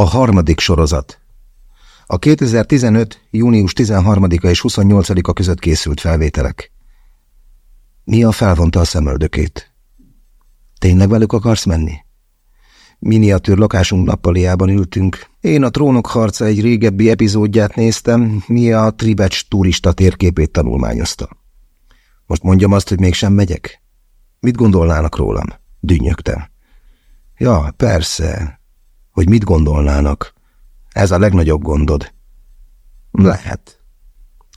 A harmadik sorozat. A 2015. június 13-a és 28-a között készült felvételek. Mia felvonta a szemöldökét. Tényleg velük akarsz menni? Miniatűr lakásunk nappaliában ültünk. Én a Trónok harca egy régebbi epizódját néztem, Mia a Tribecs turista térképét tanulmányozta. Most mondjam azt, hogy mégsem megyek? Mit gondolnának rólam? Dünnyögtem. Ja, persze, hogy mit gondolnának. Ez a legnagyobb gondod. Lehet.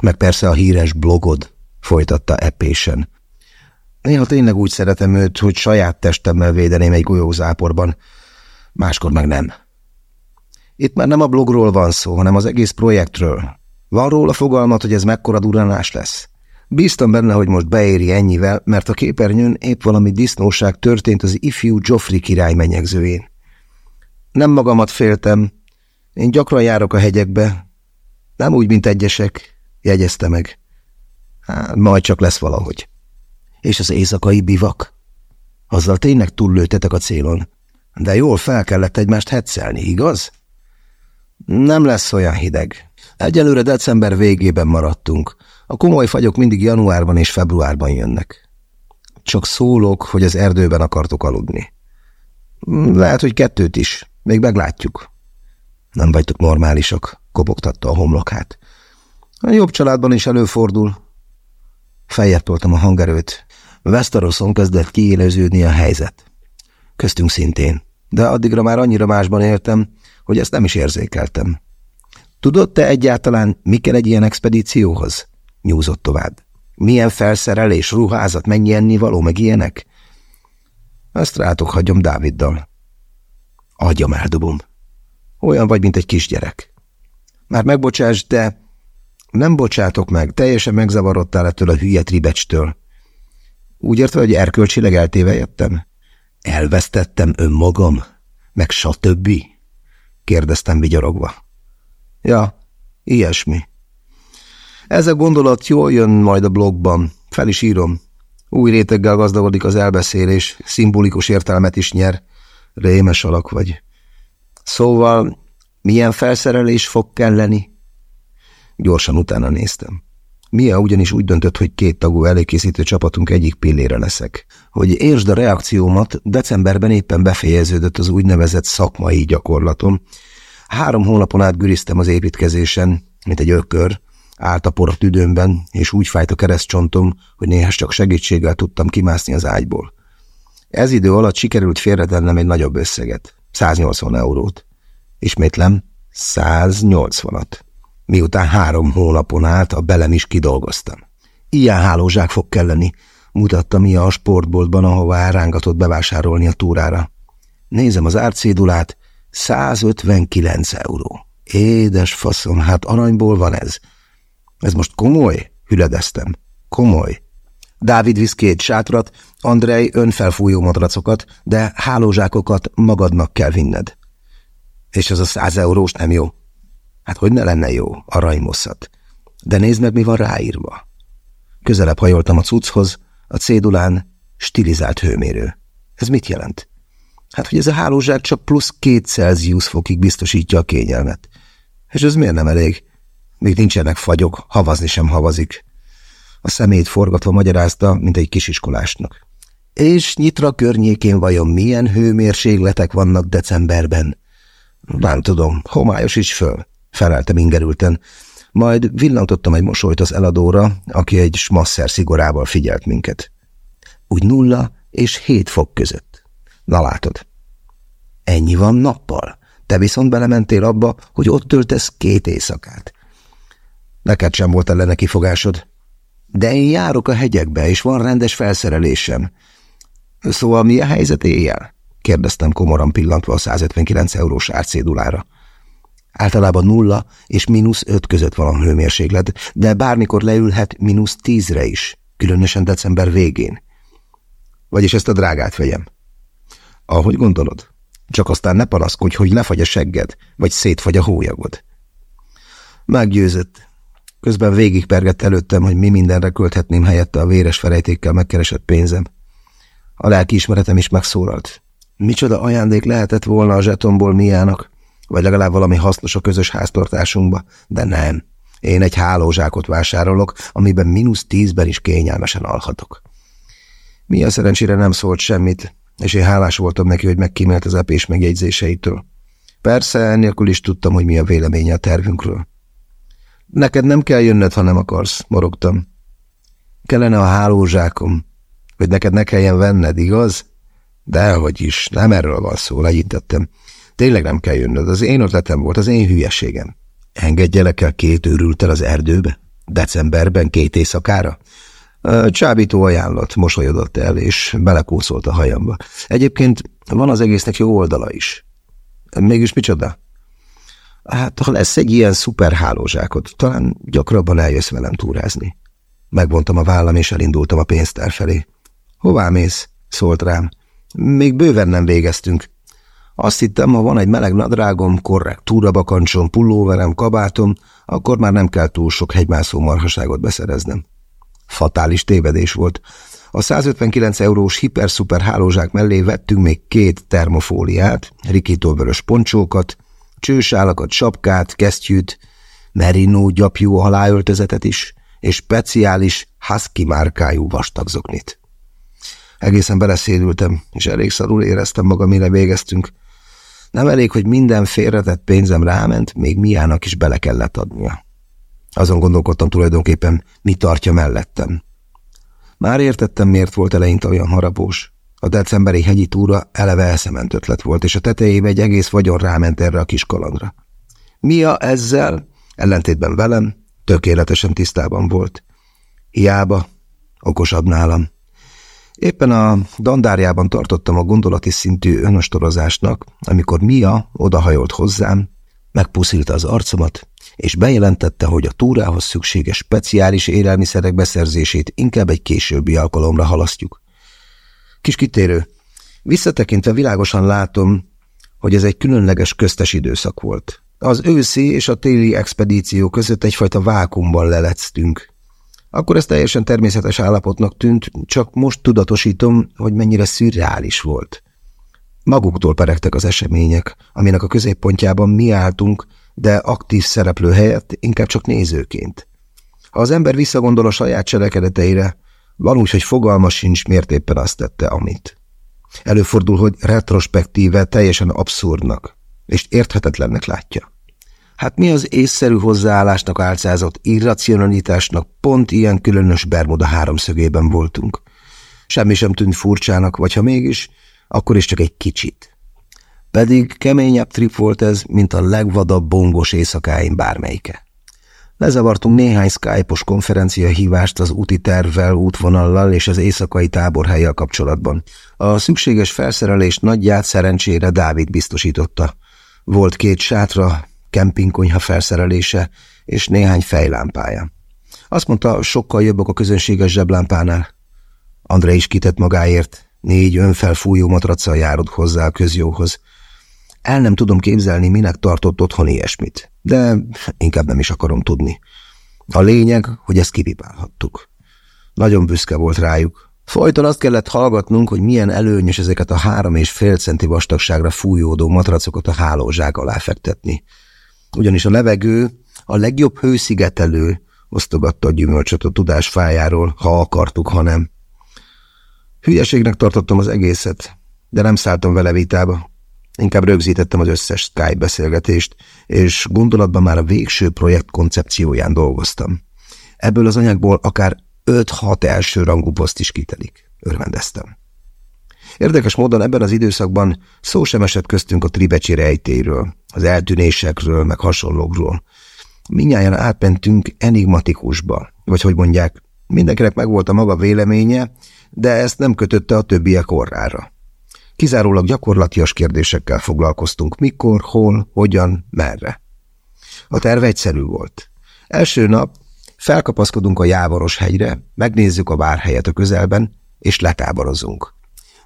Meg persze a híres blogod, folytatta epésen. Néha tényleg úgy szeretem őt, hogy saját testemmel védeném egy golyózáporban, máskor meg nem. Itt már nem a blogról van szó, hanem az egész projektről. Van róla fogalmat, hogy ez mekkora duranás lesz? Bíztam benne, hogy most beéri ennyivel, mert a képernyőn épp valami disznóság történt az ifjú Joffrey király menyegzőjén. Nem magamat féltem. Én gyakran járok a hegyekbe. Nem úgy, mint egyesek, jegyezte meg. Hát, majd csak lesz valahogy. És az éjszakai bivak? Azzal tényleg túllőtetek a célon. De jól fel kellett egymást hetszelni, igaz? Nem lesz olyan hideg. Egyelőre december végében maradtunk. A komoly fagyok mindig januárban és februárban jönnek. Csak szólok, hogy az erdőben akartok aludni. Lehet, hogy kettőt is. Még meglátjuk. Nem vagytok normálisak, kopogtatta a homlokát. A jobb családban is előfordul. Feljebb a hangerőt. Westeroson kezdett kiéleződni a helyzet. Köztünk szintén, de addigra már annyira másban éltem, hogy ezt nem is érzékeltem. Tudod te egyáltalán, mi kell egy ilyen expedícióhoz? Nyúzott tovább. Milyen felszerelés, ruházat, mennyi ennivaló, meg ilyenek? Ezt rátok hagyom Dáviddal. Agyam eldobom. Olyan vagy, mint egy kisgyerek. Már megbocsáss, de nem bocsátok meg, teljesen megzavarodtál ettől a hülye tribecstől. Úgy értve, hogy erkölcsileg eltéve jöttem? Elvesztettem önmagam? Meg stb. Kérdeztem vigyorogva. Ja, ilyesmi. Ez a gondolat jól jön majd a blogban. Fel is írom. Új réteggel gazdagodik az elbeszélés, szimbolikus értelmet is nyer. Rémes alak vagy. Szóval, milyen felszerelés fog kelleni? Gyorsan utána néztem. Mia ugyanis úgy döntött, hogy két tagú előkészítő csapatunk egyik pillére leszek. Hogy értsd a reakciómat, decemberben éppen befejeződött az úgynevezett szakmai gyakorlatom. Három hónapon át güriztem az építkezésen, mint egy ökör, állt a por a tüdőmben, és úgy fájt a keresztcsontom, hogy néha csak segítséggel tudtam kimászni az ágyból. Ez idő alatt sikerült félretennem egy nagyobb összeget, 180 eurót. Ismétlem, 180-at. Miután három hónapon át a belem is kidolgoztam. Ilyen hálózsák fog kelleni, mutatta Mia a sportboltban, ahová rángatott bevásárolni a túrára. Nézem az árcédulát, 159 euró. Édes faszom, hát aranyból van ez. Ez most komoly? Hüledeztem. Komoly. Dávid visz két sátrat, Andrei önfelfújó madracokat, de hálózsákokat magadnak kell vinned. És az a száz eurós nem jó? Hát hogy ne lenne jó, aranymosszat. De nézd meg, mi van ráírva. Közelebb hajoltam a cucchoz, a cédulán stilizált hőmérő. Ez mit jelent? Hát, hogy ez a hálózsák csak plusz két Celsius fokig biztosítja a kényelmet. És ez miért nem elég? Még nincsenek fagyok, havazni sem havazik. A szemét forgatva magyarázta, mint egy kisiskolásnak. És Nyitra környékén vajon milyen hőmérségletek vannak decemberben? Nem tudom, homályos is föl, feleltem ingerülten. Majd villantottam egy mosolyt az eladóra, aki egy smasszer szigorával figyelt minket. Úgy nulla és hét fok között. Na látod. Ennyi van nappal. Te viszont belementél abba, hogy ott töltesz két éjszakát. Neked sem volt ellene kifogásod. De én járok a hegyekbe, és van rendes felszerelésem. Szóval mi a helyzet éjjel? kérdeztem komoran pillantva a 159 eurós árcédulára. Általában nulla és mínusz öt között van a hőmérséklet, de bármikor leülhet mínusz tízre is, különösen december végén. Vagyis ezt a drágát vegyem. Ahogy gondolod? Csak aztán ne panaszkodj, hogy lefagy a segged, vagy szétfagy a hólyagod. Meggyőzött. Közben végigpergett előttem, hogy mi mindenre költhetném helyette a véres felejtékkel megkeresett pénzem. A lelkiismeretem is megszólalt. Micsoda ajándék lehetett volna a zsetomból Miának? vagy legalább valami hasznos a közös háztartásunkba, de nem. Én egy hálózsákot vásárolok, amiben mínusz tízben is kényelmesen alhatok. Mi a szerencsére nem szólt semmit, és én hálás voltam neki, hogy megkímélt az epés megjegyzéseitől. Persze, ennélkül is tudtam, hogy mi a véleménye a tervünkről. Neked nem kell jönnöd, ha nem akarsz, morogtam. Kellene a hálózsákom, hogy neked ne kelljen venned, igaz? Dehogy is, nem erről van szó, legyintettem. Tényleg nem kell jönnöd, az én ötletem volt, az én hülyeségem. Engedjelek el két őrültel az erdőbe? Decemberben két éjszakára? Csábító ajánlat, mosolyodott el, és belekószolt a hajamba. Egyébként van az egésznek jó oldala is. Mégis micsoda? Hát, ha lesz egy ilyen szuper talán gyakrabban eljössz velem túrázni. Megvontam a vállam, és elindultam a pénztár felé. Hová mész? szólt rám. Még bőven nem végeztünk. Azt hittem, ha van egy meleg nadrágom, korrekt túrabakancsom, pullóverem, kabátom, akkor már nem kell túl sok hegymászó marhaságot beszereznem. Fatális tévedés volt. A 159 eurós hiper-szuper hálózsák mellé vettünk még két termofóliát, rikítóvörös poncsókat, csősálakat, sapkát, kesztyűt, merino gyapjú haláöltözetet is, és speciális husky márkájú vastagzoknit. Egészen beleszédültem, és elég szarul éreztem magam, mire végeztünk. Nem elég, hogy minden félretett pénzem ráment, még Miának is bele kellett adnia. Azon gondolkodtam tulajdonképpen, mi tartja mellettem. Már értettem, miért volt eleinte olyan harapós. A decemberi hegyi túra eleve eszement ötlet volt, és a tetejébe egy egész vagyon ráment erre a kis kalandra. Mia ezzel, ellentétben velem, tökéletesen tisztában volt. Hiába, okosabb nálam. Éppen a dandárjában tartottam a gondolati szintű önostorozásnak, amikor Mia odahajolt hozzám, megpuszilta az arcomat, és bejelentette, hogy a túrához szükséges speciális élelmiszerek beszerzését inkább egy későbbi alkalomra halasztjuk. Kis kitérő. Visszatekintve világosan látom, hogy ez egy különleges köztes időszak volt. Az őszi és a téli expedíció között egyfajta vákumban lelectünk. Akkor ez teljesen természetes állapotnak tűnt, csak most tudatosítom, hogy mennyire szürreális volt. Maguktól peregtek az események, aminek a középpontjában mi álltunk, de aktív szereplő helyett inkább csak nézőként. Ha az ember visszagondol a saját cselekedeteire, van úgy, hogy fogalma sincs, miért éppen azt tette, amit. Előfordul, hogy retrospektíve teljesen abszurdnak, és érthetetlennek látja. Hát mi az észszerű hozzáállásnak álcázott irracionalitásnak pont ilyen különös Bermuda háromszögében voltunk. Semmi sem tűnt furcsának, vagy ha mégis, akkor is csak egy kicsit. Pedig keményebb trip volt ez, mint a legvadabb bongos éjszakáim bármelyike. Lezavartunk néhány Skype-os konferencia hívást az úti tervvel, útvonallal és az éjszakai táborhelyjel kapcsolatban. A szükséges felszerelést nagyját szerencsére Dávid biztosította. Volt két sátra, kempingkonyha felszerelése és néhány fejlámpája. Azt mondta, sokkal jobbak a közönséges zseblámpánál. André is kitett magáért, négy önfelfújó matraccal járod hozzá a közjóhoz. El nem tudom képzelni, minek tartott otthon ilyesmit, de inkább nem is akarom tudni. A lényeg, hogy ezt kipipálhattuk. Nagyon büszke volt rájuk. Folyton azt kellett hallgatnunk, hogy milyen előnyös ezeket a három és fél centi vastagságra fújódó matracokat a hálózsák alá fektetni. Ugyanis a levegő a legjobb hőszigetelő, osztogatta a gyümölcsöt a tudás fájáról, ha akartuk, ha nem. Hülyeségnek tartottam az egészet, de nem szálltam vele vitába. Inkább rögzítettem az összes Skype beszélgetést, és gondolatban már a végső projekt koncepcióján dolgoztam. Ebből az anyagból akár 5-6 első rangú poszt is kitelik. Örvendeztem. Érdekes módon ebben az időszakban szó sem esett köztünk a tribecsi rejtéről, az eltűnésekről, meg hasonlókról. Minnyáján átmentünk enigmatikusba, vagy hogy mondják, mindenkinek megvolt a maga véleménye, de ezt nem kötötte a többiek orrára. Kizárólag gyakorlatias kérdésekkel foglalkoztunk, mikor, hol, hogyan, merre. A terv egyszerű volt. Első nap felkapaszkodunk a Jávaros hegyre, megnézzük a várhelyet a közelben, és letáborozunk.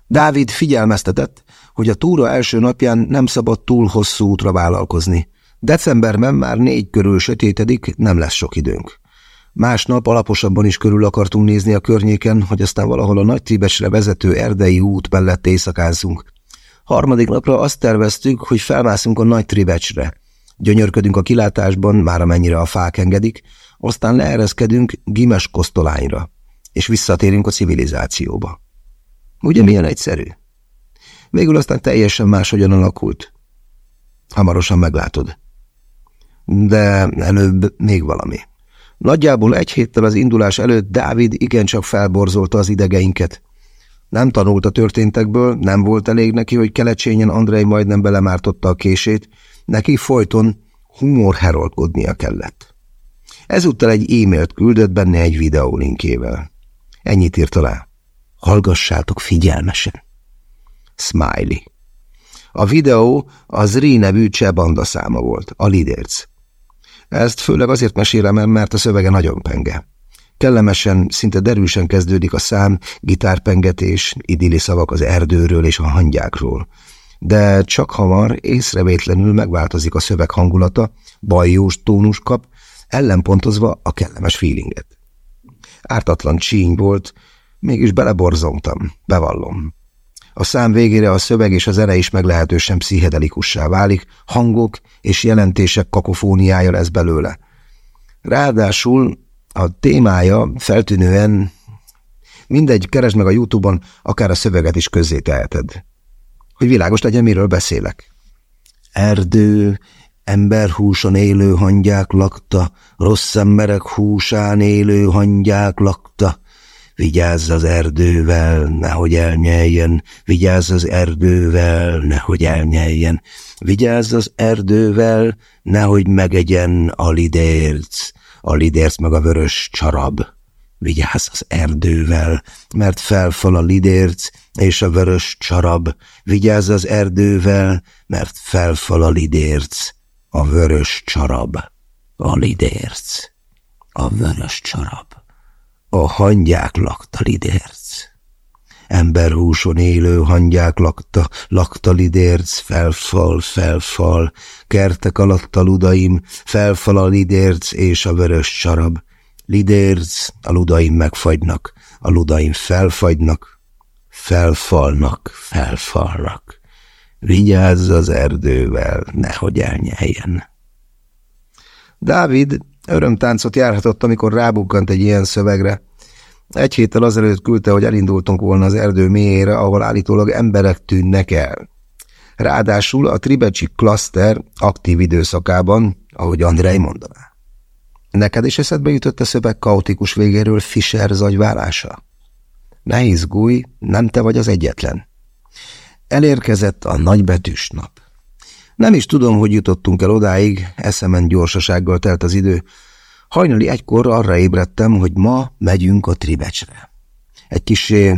Dávid figyelmeztetett, hogy a túra első napján nem szabad túl hosszú útra vállalkozni. Decemberben már négy körül sötétedik, nem lesz sok időnk. Másnap alaposabban is körül akartunk nézni a környéken, hogy aztán valahol a Nagy Tibesre vezető erdei út mellett éjszakázzunk. Harmadik napra azt terveztük, hogy felmászunk a nagy tribecsre. Gyönyörködünk a kilátásban, már amennyire a fák engedik, aztán leereszkedünk Gimes kosztolányra, és visszatérünk a civilizációba. Ugye milyen egyszerű? Végül aztán teljesen máshogyan alakult. Hamarosan meglátod. De előbb még valami. Nagyjából egy héttel az indulás előtt Dávid igencsak felborzolta az idegeinket. Nem tanult a történtekből, nem volt elég neki, hogy kelecsényen Andrei majdnem belemártotta a kését, neki folyton humor herolkodnia kellett. Ezúttal egy e-mailt küldött benne egy videó linkével. Ennyit írt alá. Hallgassátok figyelmesen. Smiley. A videó az Rí nevű cseh banda száma volt, a Lidérc. Ezt főleg azért mesélem el, mert a szövege nagyon penge. Kellemesen, szinte derűsen kezdődik a szám, gitárpengetés, idilli szavak az erdőről és a hangyákról. De csak hamar, észrevétlenül megváltozik a szöveg hangulata, bajós tónus kap, ellenpontozva a kellemes feelinget. Ártatlan csíny volt, mégis beleborzongtam, bevallom. A szám végére a szöveg és az ere is meglehetősen pszichedelikussá válik, hangok és jelentések kakofóniája lesz belőle. Ráadásul a témája feltűnően mindegy, keresd meg a Youtube-on, akár a szöveget is közzé teheted. Hogy világos legyen, miről beszélek. Erdő, emberhúson élő hangyák lakta, rossz emberek húsán élő hangyák lakta, Vigyázz az erdővel, nehogy elnyeljen, vigyázz az erdővel, nehogy elnyeljen, vigyázz az erdővel, nehogy megegyen a lidérc, a lidérc meg a vörös csarab. Vigyázz az erdővel, mert felfal a lidérc és a vörös csarab. Vigyázz az erdővel, mert felfal a lidérc, a vörös csarab. A lidérc, a vörös csarab. A hangyák lakta lidérc. Emberhúson élő hangyák lakta, lakta lidérc, felfal, felfal, kertek alatt a ludaim, felfal a lidérc és a vörös csarab. Lidérc, a ludaim megfagynak, a ludaim felfagynak, felfalnak, felfalnak. Vigyázz az erdővel, nehogy elnyeljen. Dávid Örömtáncot járhatott, amikor rábukkant egy ilyen szövegre. Egy héttel azelőtt küldte, hogy elindultunk volna az erdő mélyére, ahol állítólag emberek tűnnek el. Ráadásul a Tribecsi klaszter aktív időszakában, ahogy Andrei mondaná. Neked is eszedbe jutott a szöveg kaotikus végéről Fischer zagyválása? Ne izgulj, nem te vagy az egyetlen. Elérkezett a nagybetűs nap. Nem is tudom, hogy jutottunk el odáig, eszemen gyorsasággal telt az idő. Hajnali egykor arra ébredtem, hogy ma megyünk a Tribecsre. Egy kisé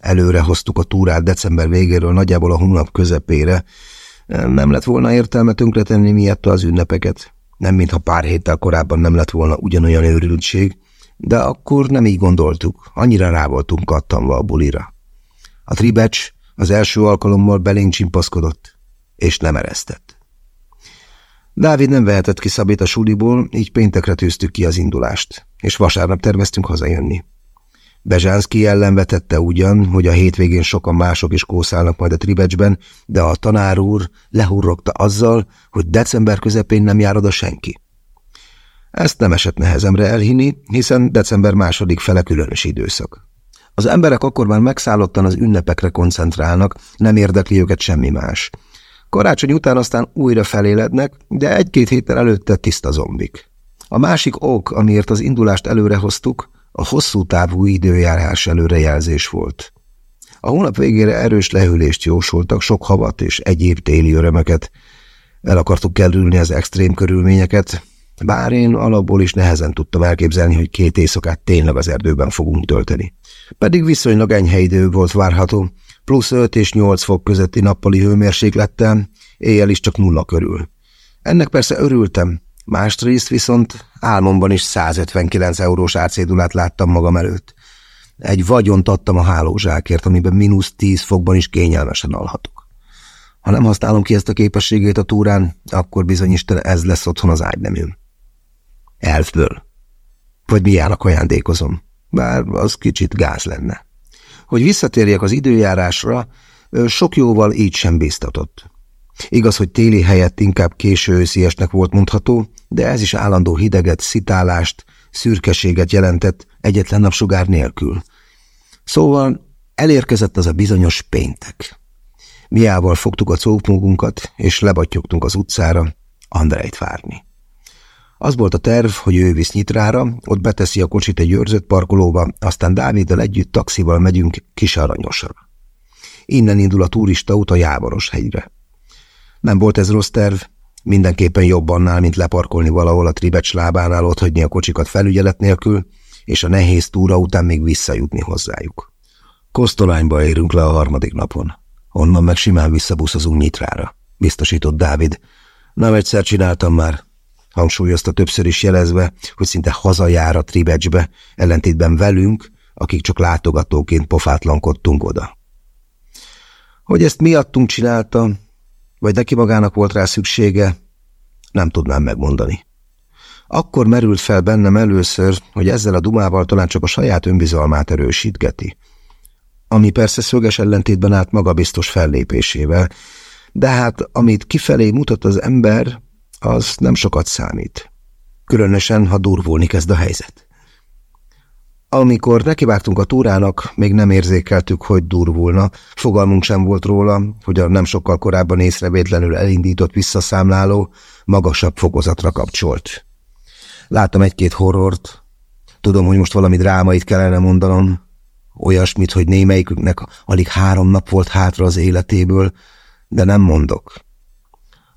előre hoztuk a túrát december végéről nagyjából a hónap közepére. Nem lett volna értelme tönkretenni miatt az ünnepeket. Nem mintha pár héttel korábban nem lett volna ugyanolyan őrültség, de akkor nem így gondoltuk, annyira rá voltunk kattanva a bulira. A Tribecs az első alkalommal belénk csimpaszkodott és nem eresztett. Dávid nem vehetett ki Szabét a suliból, így péntekre tűztük ki az indulást, és vasárnap terveztünk hazajönni. Bezsánszki ellen vetette ugyan, hogy a hétvégén sokan mások is kószálnak majd a tribecsben, de a tanár úr lehurrogta azzal, hogy december közepén nem jár oda senki. Ezt nem esett nehezemre elhinni, hiszen december második fele különös időszak. Az emberek akkor már megszállottan az ünnepekre koncentrálnak, nem érdekli őket semmi más. Karácsony után aztán újra felélednek, de egy-két héttel előtte tiszta zombik. A másik ok, amiért az indulást előrehoztuk, a hosszú távú időjárás előrejelzés volt. A hónap végére erős lehűlést jósoltak, sok havat és egyéb téli örömöket. El akartuk kerülni az extrém körülményeket, bár én alapból is nehezen tudtam elképzelni, hogy két éjszakát tényleg az erdőben fogunk tölteni. Pedig viszonylag enyhe idő volt várható, plusz 5 és 8 fok közötti nappali hőmérséklettel, éjjel is csak nulla körül. Ennek persze örültem, másrészt viszont álmomban is 159 eurós árcédulát láttam magam előtt. Egy vagyont adtam a hálózsákért, amiben mínusz 10 fokban is kényelmesen alhatok. Ha nem használom ki ezt a képességét a túrán, akkor bizony Isten ez lesz otthon az ágyneműm. Elfből. Vagy miának ajándékozom, bár az kicsit gáz lenne. Hogy visszatérjek az időjárásra, Sok jóval így sem bíztatott. Igaz, hogy téli helyett inkább késő ősziesnek volt mondható, de ez is állandó hideget, szitálást, szürkeséget jelentett egyetlen napsugár nélkül. Szóval elérkezett az a bizonyos péntek. Miával fogtuk a cópmugunkat, és lebattyogtunk az utcára Andrejt várni. Az volt a terv, hogy ő visz nyitrára, ott beteszi a kocsit egy őrzött parkolóba, aztán Dáviddal együtt taxival megyünk Kisaranyosra. Innen indul a turista út a Jávoros hegyre. Nem volt ez rossz terv, mindenképpen jobb annál, mint leparkolni valahol a tribecs lábánál, otthagyni a kocsikat felügyelet nélkül, és a nehéz túra után még visszajutni hozzájuk. Kosztolányba érünk le a harmadik napon. Onnan meg simán visszabuszozunk Nyitrára, biztosított Dávid. Nem egyszer csináltam már, hangsúlyozta többször is jelezve, hogy szinte hazajár a tribecsbe, ellentétben velünk, akik csak látogatóként pofátlankodtunk oda. Hogy ezt miattunk csinálta, vagy neki magának volt rá szüksége, nem tudnám megmondani. Akkor merült fel bennem először, hogy ezzel a dumával talán csak a saját önbizalmát erősítgeti. Ami persze szöges ellentétben állt magabiztos fellépésével, de hát amit kifelé mutat az ember, az nem sokat számít. Különösen, ha durvulni kezd a helyzet. Amikor nekivágtunk a túrának, még nem érzékeltük, hogy durvulna. Fogalmunk sem volt róla, hogy a nem sokkal korábban észrevétlenül elindított visszaszámláló magasabb fokozatra kapcsolt. Láttam egy-két horrort. Tudom, hogy most valami drámait kellene mondanom. Olyasmit, hogy némelyiküknek alig három nap volt hátra az életéből, de nem mondok.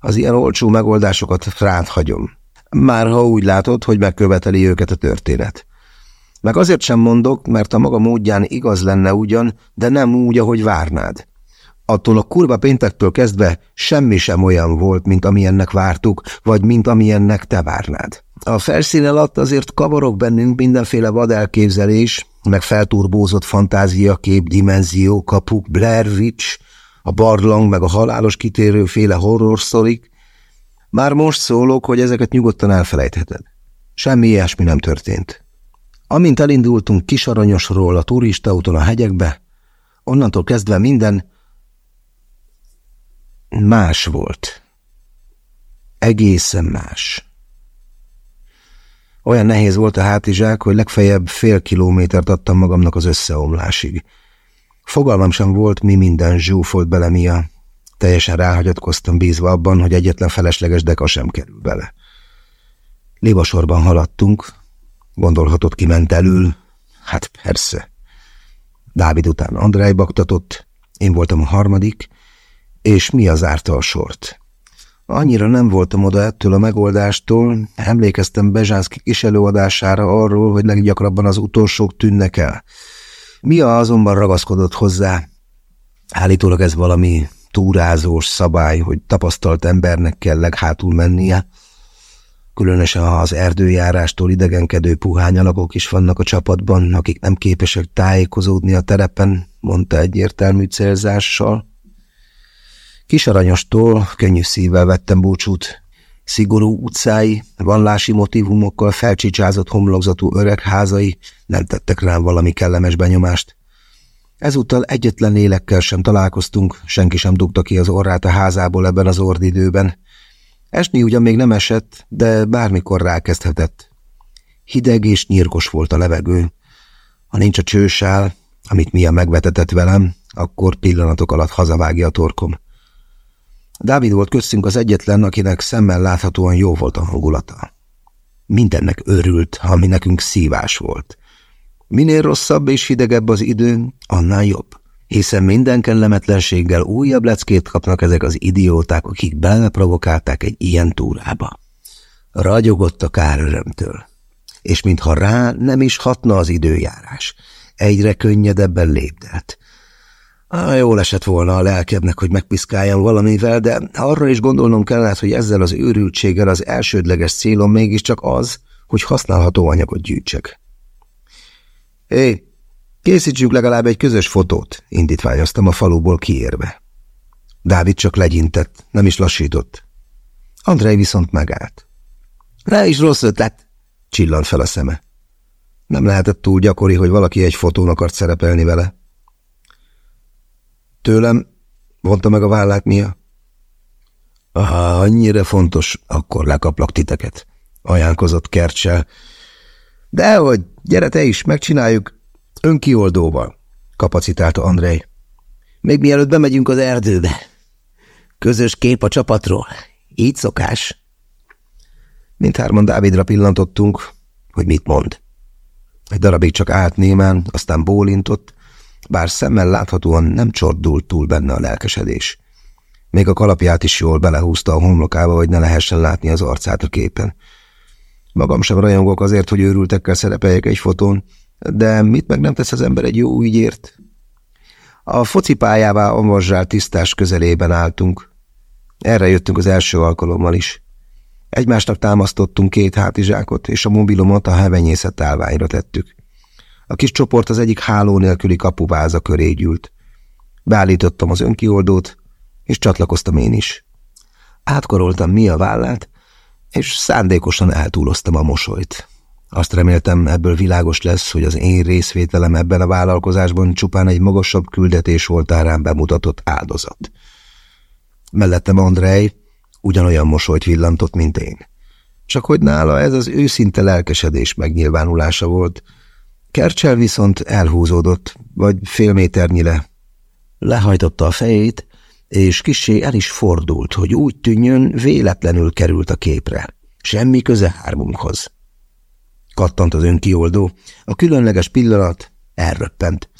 Az ilyen olcsó megoldásokat rád hagyom. Már ha úgy látod, hogy megköveteli őket a történet. Meg azért sem mondok, mert a maga módján igaz lenne ugyan, de nem úgy, ahogy várnád. Attól a kurva péntektől kezdve semmi sem olyan volt, mint amilyennek vártuk, vagy mint amilyennek te várnád. A felszín alatt azért kavarok bennünk mindenféle vadelképzelés, meg felturbózott kép, dimenzió, kapuk, Blair Witch, a barlang meg a halálos kitérő féle horrorszorik. Már most szólok, hogy ezeket nyugodtan elfelejtheted. Semmi ilyesmi nem történt. Amint elindultunk Kisaranyosról a turistaúton a hegyekbe, onnantól kezdve minden más volt. Egészen más. Olyan nehéz volt a hátizsák, hogy legfeljebb fél kilométert adtam magamnak az összeomlásig. Fogalmam sem volt, mi minden zsúfolt bele Mia. Teljesen ráhagyatkoztam bízva abban, hogy egyetlen felesleges deka sem kerül bele. Lévasorban haladtunk, Gondolhatott, kiment elül. Hát persze. Dávid után Andráj baktatott, én voltam a harmadik, és mi az árta a sort. Annyira nem voltam oda ettől a megoldástól, emlékeztem Bezsánszki kis előadására arról, hogy leggyakrabban az utolsók tűnnek el. Mia azonban ragaszkodott hozzá. Állítólag ez valami túrázós szabály, hogy tapasztalt embernek kell leghátul mennie, Különösen, ha az erdőjárástól idegenkedő puhány alakok is vannak a csapatban, akik nem képesek tájékozódni a terepen, mondta egyértelmű célzással. Kisaranyostól könnyű szívvel vettem búcsút. Szigorú utcái, vallási motivumokkal felcsicsázott homlokzatú öregházai nem tettek rám valami kellemes benyomást. Ezúttal egyetlen lélekkel sem találkoztunk, senki sem dugta ki az orrát a házából ebben az ordidőben, Esni ugyan még nem esett, de bármikor rákezdhetett. Hideg és nyírkos volt a levegő. Ha nincs a csősál, amit Mia megvetetett velem, akkor pillanatok alatt hazavágja a torkom. Dávid volt köztünk az egyetlen, akinek szemmel láthatóan jó volt a hangulata. Mindennek örült, ami nekünk szívás volt. Minél rosszabb és hidegebb az idő, annál jobb hiszen minden kellemetlenséggel újabb leckét kapnak ezek az idióták, akik beleprovokálták egy ilyen túrába. Ragyogott a kárörömtől, és mintha rá nem is hatna az időjárás, egyre könnyedebben lépdelt. Á, jól esett volna a lelkebnek, hogy megpiszkáljam valamivel, de arra is gondolnom kellett, hogy ezzel az őrültséggel az elsődleges célom mégiscsak az, hogy használható anyagot gyűjtsek. Hé, Készítsünk legalább egy közös fotót, indítványoztam a faluból kiérve. Dávid csak legyintett, nem is lassított. Andrei viszont megállt. Rá is rossz ötlet, csillant fel a szeme. Nem lehetett túl gyakori, hogy valaki egy fotón akart szerepelni vele. Tőlem Vonta meg a vállát Mia. Ha annyira fontos, akkor lekaplak titeket, ajánlkozott Kercsel. Dehogy, gyere te is, megcsináljuk önkioldóval, kapacitálta Andrei. Még mielőtt bemegyünk az erdőbe. Közös kép a csapatról. Így szokás. Mindhárman Dávidra pillantottunk, hogy mit mond. Egy darabig csak állt némán, aztán bólintott, bár szemmel láthatóan nem csordult túl benne a lelkesedés. Még a kalapját is jól belehúzta a homlokába, hogy ne lehessen látni az arcát a képen. Magam sem rajongok azért, hogy őrültekkel szerepeljek egy fotón, de mit meg nem tesz az ember egy jó ügyért? A focipályává omozsált tisztás közelében álltunk. Erre jöttünk az első alkalommal is. Egymásnak támasztottunk két hátizsákot, és a mobilomot a hevenyészet állványra tettük. A kis csoport az egyik háló nélküli kapuváza köré gyűlt. Beállítottam az önkioldót, és csatlakoztam én is. Átkoroltam mi a vállát, és szándékosan eltúloztam a mosolyt. Azt reméltem, ebből világos lesz, hogy az én részvételem ebben a vállalkozásban csupán egy magasabb küldetés voltárán bemutatott áldozat. Mellettem Andrej ugyanolyan mosolyt villantott, mint én. Csak hogy nála ez az őszinte lelkesedés megnyilvánulása volt. Kercsel viszont elhúzódott, vagy fél méternyire. Lehajtotta a fejét, és kissé el is fordult, hogy úgy tűnjön, véletlenül került a képre. Semmi köze hármunkhoz. Kattant az önkioldó, a különleges pillanat elröppent.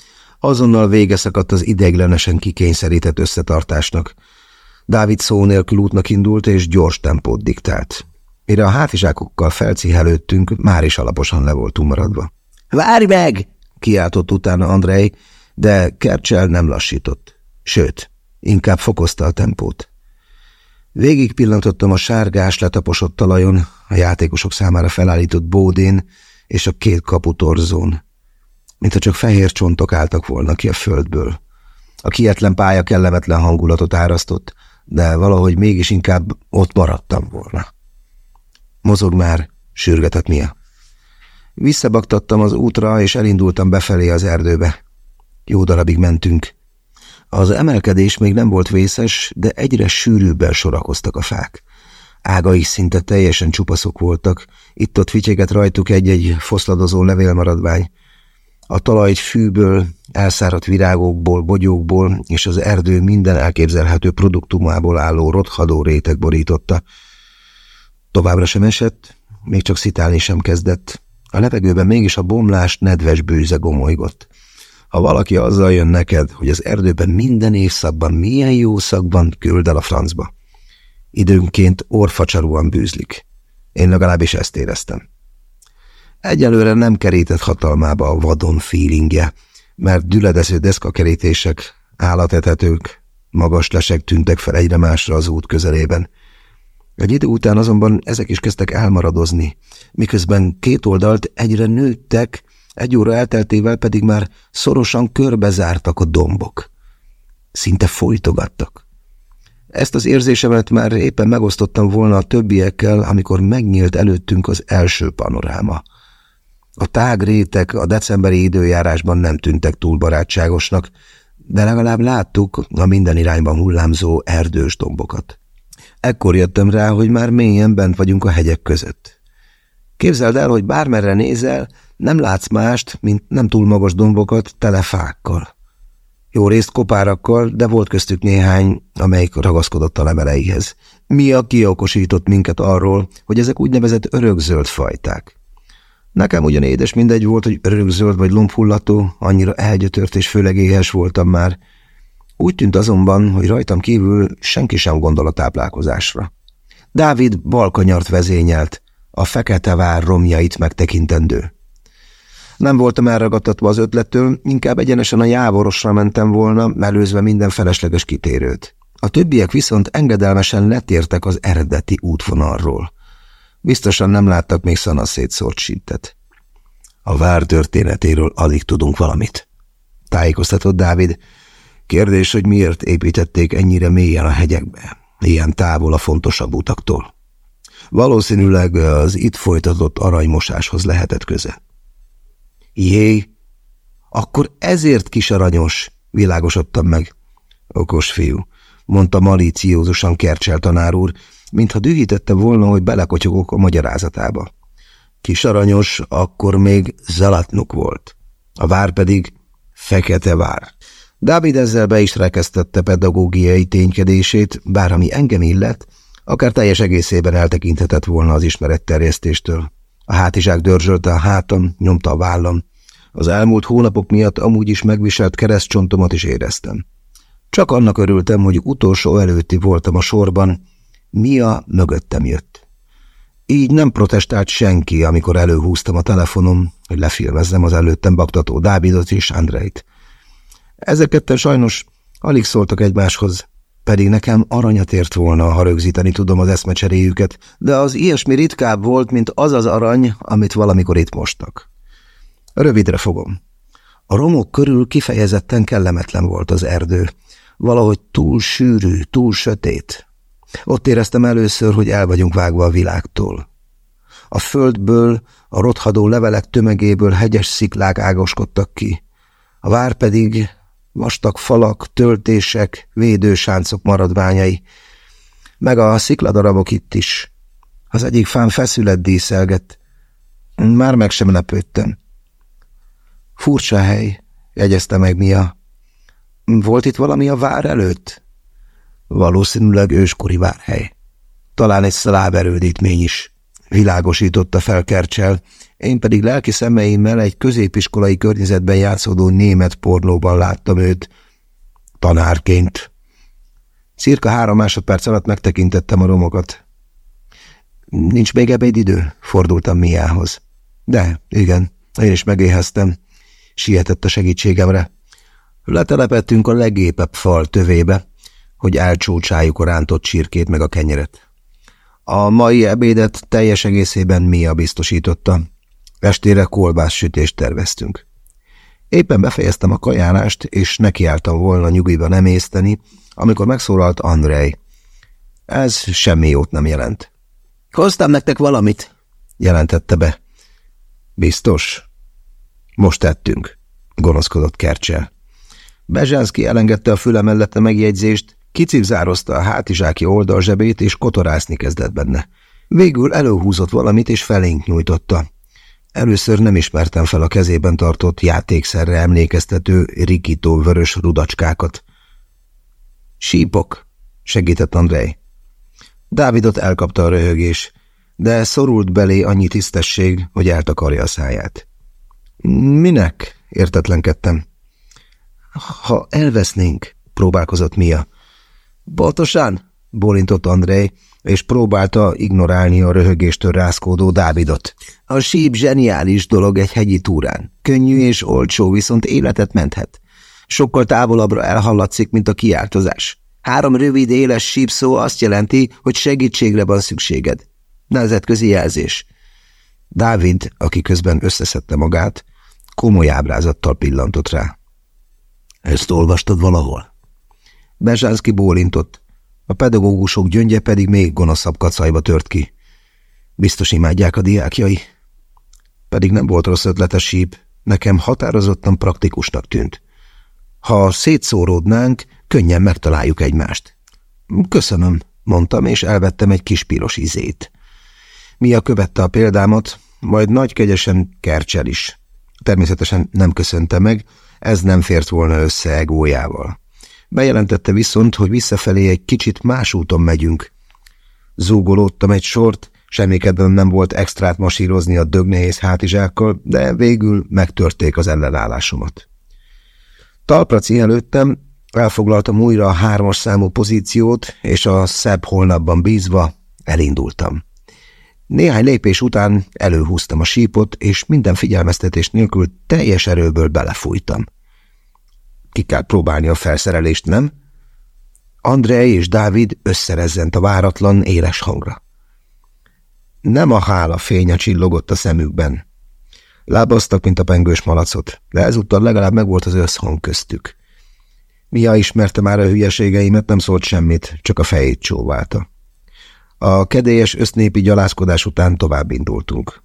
Azonnal vége szakadt az ideiglenesen kikényszerített összetartásnak. Dávid szó nélkül útnak indult, és gyors tempót diktált. Mire a hátizsákokkal felcihelődtünk, már is alaposan le voltunk maradva. – Várj meg! – kiáltott utána Andrei, de Kercsel nem lassított. Sőt, inkább fokozta a tempót. Végig pillantottam a sárgás letaposott talajon, a játékosok számára felállított bódén és a két kaputorzón, mintha csak fehér csontok álltak volna ki a földből. A kietlen pálya kellemetlen hangulatot árasztott, de valahogy mégis inkább ott maradtam volna. Mozog már, sürgetett Mia. Visszabaktattam az útra, és elindultam befelé az erdőbe. Jó darabig mentünk. Az emelkedés még nem volt vészes, de egyre sűrűbben sorakoztak a fák. Ágai szinte teljesen csupaszok voltak, itt-ott ficséget rajtuk egy-egy foszladozó levélmaradvány. A talajt fűből, elszáradt virágokból, bogyókból és az erdő minden elképzelhető produktumából álló rothadó réteg borította. Továbbra sem esett, még csak szitálni sem kezdett. A levegőben mégis a bomlás nedves bőze gomolygott. Ha valaki azzal jön neked, hogy az erdőben minden évszakban milyen jó szakban küld el a francba. Időnként orfacsarúan bűzlik. Én legalábbis ezt éreztem. Egyelőre nem kerített hatalmába a vadon feelingje, mert düledező deszkakerítések, állatetetők, magas lesek tűntek fel egyre másra az út közelében. Egy idő után azonban ezek is kezdtek elmaradozni, miközben két oldalt egyre nőttek, egy óra elteltével pedig már szorosan körbezártak a dombok. Szinte folytogattak. Ezt az érzésemet már éppen megosztottam volna a többiekkel, amikor megnyílt előttünk az első panoráma. A tág rétek a decemberi időjárásban nem tűntek túl barátságosnak, de legalább láttuk a minden irányban hullámzó erdős dombokat. Ekkor jöttem rá, hogy már mélyen bent vagyunk a hegyek között. Képzeld el, hogy bármerre nézel, nem látsz mást, mint nem túl magas dombokat tele fákkal. Jó részt kopárakkal, de volt köztük néhány, amelyik ragaszkodott a leveleihez. Mi a kiokosított minket arról, hogy ezek úgynevezett örökzöld fajták. Nekem ugyan édes mindegy volt, hogy örökzöld vagy lombhullató, annyira elgyötört és főleg éhes voltam már. Úgy tűnt azonban, hogy rajtam kívül senki sem gondol a táplálkozásra. Dávid balkanyart vezényelt, a fekete vár romjait megtekintendő. Nem voltam elragadtatva az ötlettől, inkább egyenesen a jávorosra mentem volna, melőzve minden felesleges kitérőt. A többiek viszont engedelmesen letértek az eredeti útvonalról. Biztosan nem láttak még szanaszét szórt sittet. A vár történetéről alig tudunk valamit. Tájékoztatott Dávid. Kérdés, hogy miért építették ennyire mélyen a hegyekbe, ilyen távol a fontosabb utaktól. Valószínűleg az itt folytatott aranymosáshoz lehetett köze. Jé, akkor ezért kis aranyos, világosodtam meg. Okos fiú. mondta malíciózusan Kercsel tanár úr, mintha dühítette volna, hogy belekotyogok a magyarázatába. Kis aranyos akkor még Zalatnuk volt, a vár pedig Fekete vár. Dávid ezzel be is rekesztette pedagógiai ténykedését, bár ami engem illet, akár teljes egészében eltekinthetett volna az ismeretterjesztéstől. A hátizsák dörzsölte a hátam, nyomta a vállam. Az elmúlt hónapok miatt amúgy is megviselt keresztcsontomat is éreztem. Csak annak örültem, hogy utolsó előtti voltam a sorban, Mia mögöttem jött. Így nem protestált senki, amikor előhúztam a telefonom, hogy lefilmezzem az előttem baktató Dávidot és Andreit. Ezeket sajnos alig szóltak egymáshoz, pedig nekem aranyat ért volna, ha rögzíteni tudom az eszmecseréjüket, de az ilyesmi ritkább volt, mint az az arany, amit valamikor itt mostak. Rövidre fogom. A romok körül kifejezetten kellemetlen volt az erdő. Valahogy túl sűrű, túl sötét. Ott éreztem először, hogy el vagyunk vágva a világtól. A földből, a rothadó levelek tömegéből hegyes sziklák ágoskodtak ki. A vár pedig vastag falak, töltések, védősáncok maradványai, meg a szikladarabok itt is. Az egyik fán feszület díszelgett. Már meg sem lepődtem. Furcsa hely, jegyezte meg Mia. Volt itt valami a vár előtt? Valószínűleg őskori várhely. Talán egy szaláb erődítmény is. Világosította fel Kercsel, én pedig lelki szemeimmel egy középiskolai környezetben játszódó német pornóban láttam őt. Tanárként. Cirka három másodperc alatt megtekintettem a romokat. Nincs még ebédidő? Fordultam Miához. De, igen, én is megéheztem. Sietett a segítségemre. Letelepettünk a legépebb fal tövébe, hogy elcsócsáljuk a rántott csirkét meg a kenyeret. A mai ebédet teljes egészében Mia biztosította. Estére kolbász terveztünk. Éppen befejeztem a kajálást, és nekiálltam volna nyugiba nem észteni, amikor megszólalt Andrej. Ez semmi jót nem jelent. Hoztam nektek valamit, jelentette be. Biztos? Most tettünk, gonoszkodott Kercsel. Bezsánszki elengedte a füle mellett a megjegyzést, kicipzározta a hátizsáki oldalzsebét, és kotorászni kezdett benne. Végül előhúzott valamit, és felénk nyújtotta. Először nem ismertem fel a kezében tartott játékszerre emlékeztető rikító vörös rudacskákat. Sípok, segített Andrej. Dávidot elkapta a röhögés, de szorult belé annyi tisztesség, hogy eltakarja a száját. Minek? értetlenkedtem. Ha elvesznénk, próbálkozott Mia. Pontosan, bólintott Andrej, és próbálta ignorálni a röhögéstől rászkódó Dávidot. A síp zseniális dolog egy hegyi túrán. Könnyű és olcsó, viszont életet menthet. Sokkal távolabbra elhallatszik, mint a kiáltozás. Három rövid, éles sípszó azt jelenti, hogy segítségre van szükséged. Nevezetközi jelzés. Dávid, aki közben összeszedte magát, komoly ábrázattal pillantott rá. Ezt olvastad valahol? Bezsánszki bólintott. A pedagógusok gyöngye pedig még gonoszabb kacajba tört ki. Biztos imádják a diákjai. Pedig nem volt rossz ötletes síp, nekem határozottan praktikusnak tűnt. Ha szétszóródnánk, könnyen megtaláljuk egymást. Köszönöm, mondtam, és elvettem egy kis piros izét. Mia követte a példámat, majd nagy kegyesen kercsel is. Természetesen nem köszönte meg, ez nem fért volna össze egójával. Bejelentette viszont, hogy visszafelé egy kicsit más úton megyünk. Zúgolódtam egy sort, semmikedben nem volt extrát masírozni a dögnehéz hátizsákkal, de végül megtörték az ellenállásomat. Talpraci előttem elfoglaltam újra a hármas számú pozíciót, és a szebb holnapban bízva elindultam. Néhány lépés után előhúztam a sípot, és minden figyelmeztetés nélkül teljes erőből belefújtam. Ki kell próbálni a felszerelést, nem? Andrei és Dávid összerezzent a váratlan, éles hangra. Nem a hála fénye csillogott a szemükben. Lábaztak, mint a pengős malacot, de ezúttal legalább megvolt az összhang köztük. Mia ismerte már a hülyeségeimet, nem szólt semmit, csak a fejét csóválta. A kedélyes össznépi gyalázkodás után tovább indultunk.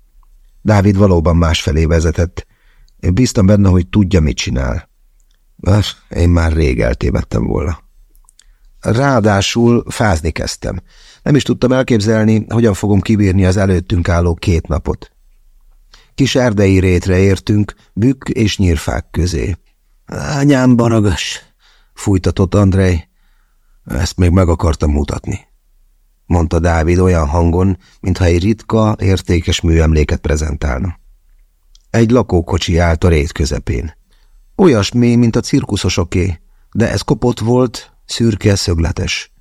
Dávid valóban másfelé vezetett. Én bíztam benne, hogy tudja, mit csinál. Bár én már rég eltévedtem volna. Ráadásul fázni kezdtem. Nem is tudtam elképzelni, hogyan fogom kibírni az előttünk álló két napot. Kis erdei rétre értünk, bükk és nyírfák közé. Ányám baragas, fújtatott Andrej. Ezt még meg akartam mutatni, mondta Dávid olyan hangon, mintha egy ritka, értékes műemléket prezentálna. Egy lakókocsi állt a rét közepén. Olyasmi, mint a cirkuszosoké, de ez kopott volt, szürke, szögletes.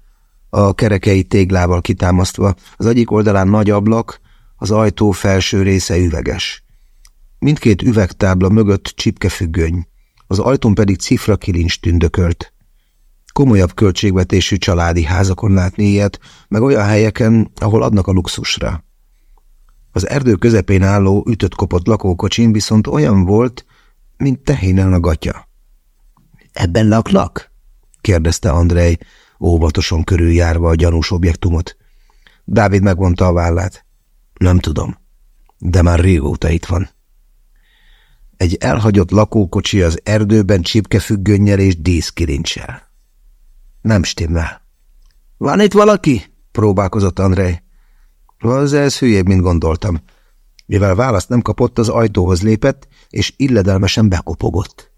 A kerekei téglával kitámasztva, az egyik oldalán nagy ablak, az ajtó felső része üveges. Mindkét üvegtábla mögött csipkefüggöny, az ajtón pedig cifra kilincs tündökölt. Komolyabb költségvetésű családi házakon látni ilyet, meg olyan helyeken, ahol adnak a luxusra. Az erdő közepén álló ütött-kopott lakókocsin viszont olyan volt, mint tehénen a gatya. – Ebben laklak? – kérdezte Andrej, óvatosan körüljárva a gyanús objektumot. Dávid megvonta a vállát. – Nem tudom, de már régóta itt van. Egy elhagyott lakókocsi az erdőben csipkefüggönnyel és díszkirincsel. Nem stimmel. – Van itt valaki? – próbálkozott Andrej. Az ez hülyébb, mint gondoltam. Mivel választ nem kapott, az ajtóhoz lépett, és illedelmesen bekopogott.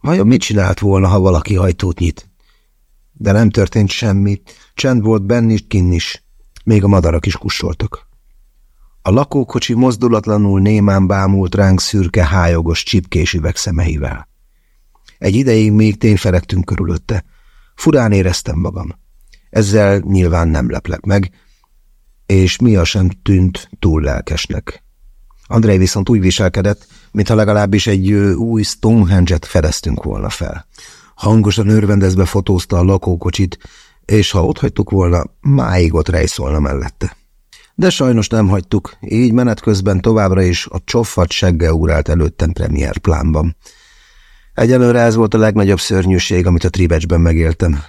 Vajon mit csinált volna, ha valaki ajtót nyit? De nem történt semmi, csend volt benn is, kinn is. Még a madarak is kussoltak. A lakókocsi mozdulatlanul némán bámult ránk szürke, hájogos, csipkés üvegszemeivel. Egy ideig még tényfelegtünk körülötte. Furán éreztem magam. Ezzel nyilván nem leplek meg, és Mia sem tűnt túl lelkesnek. Andrei viszont úgy viselkedett, mintha legalábbis egy új Stonehenge-et fedeztünk volna fel. Hangosan örvendezve fotózta a lakókocsit, és ha ott hagytuk volna, máig ott rejszolna mellette. De sajnos nem hagytuk, így menet közben továbbra is a csoffat segge úrált előttem premier plánban. Egyelőre ez volt a legnagyobb szörnyűség, amit a Tribecsben megéltem.